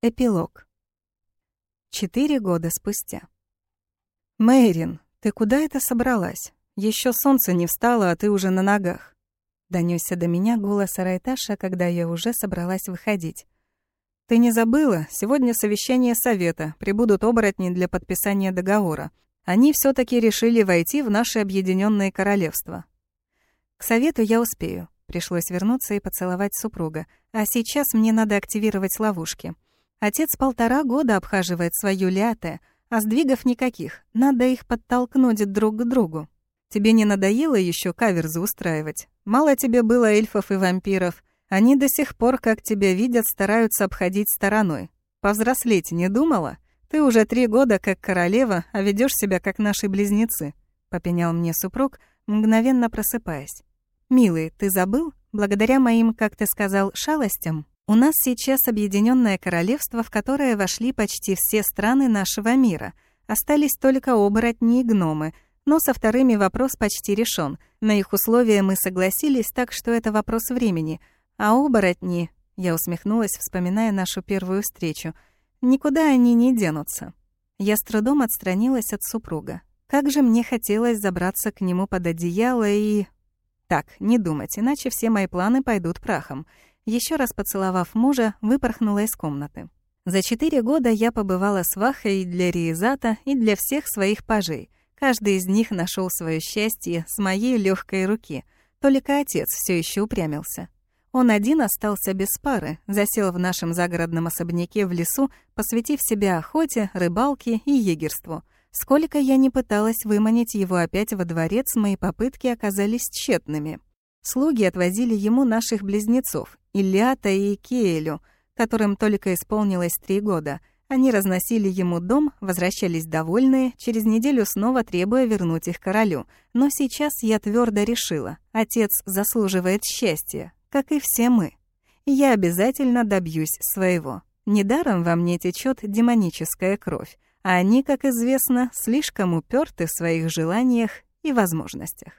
Эпилог. Четыре года спустя. «Мэйрин, ты куда это собралась? Еще солнце не встало, а ты уже на ногах». Донёсся до меня голос Райташа, когда я уже собралась выходить. «Ты не забыла? Сегодня совещание совета. Прибудут оборотни для подписания договора. Они все таки решили войти в наше объединенное королевство. К совету я успею. Пришлось вернуться и поцеловать супруга. А сейчас мне надо активировать ловушки. Отец полтора года обхаживает свою ляте, а сдвигов никаких. Надо их подтолкнуть друг к другу. Тебе не надоело еще каверзы устраивать? Мало тебе было эльфов и вампиров. Они до сих пор, как тебя видят, стараются обходить стороной. Повзрослеть не думала? Ты уже три года как королева, а ведешь себя как наши близнецы», — попенял мне супруг, мгновенно просыпаясь. «Милый, ты забыл? Благодаря моим, как ты сказал, шалостям, у нас сейчас объединенное королевство, в которое вошли почти все страны нашего мира. Остались только оборотни и гномы, но со вторыми вопрос почти решен. На их условия мы согласились, так что это вопрос времени. А оборотни, я усмехнулась, вспоминая нашу первую встречу, никуда они не денутся. Я с трудом отстранилась от супруга. Как же мне хотелось забраться к нему под одеяло и... Так, не думать, иначе все мои планы пойдут прахом. Еще раз поцеловав мужа, выпорхнула из комнаты. За четыре года я побывала с Вахой для Риезата и для всех своих пажей. Каждый из них нашел свое счастье с моей легкой руки. Только отец все еще упрямился. Он один остался без пары, засел в нашем загородном особняке в лесу, посвятив себя охоте, рыбалке и егерству. Сколько я не пыталась выманить его опять во дворец, мои попытки оказались тщетными. Слуги отвозили ему наших близнецов, Ильята и Киэлю, которым только исполнилось три года. Они разносили ему дом, возвращались довольные, через неделю снова требуя вернуть их королю. Но сейчас я твердо решила, отец заслуживает счастья, как и все мы. я обязательно добьюсь своего. Недаром во мне течет демоническая кровь, а они, как известно, слишком уперты в своих желаниях и возможностях.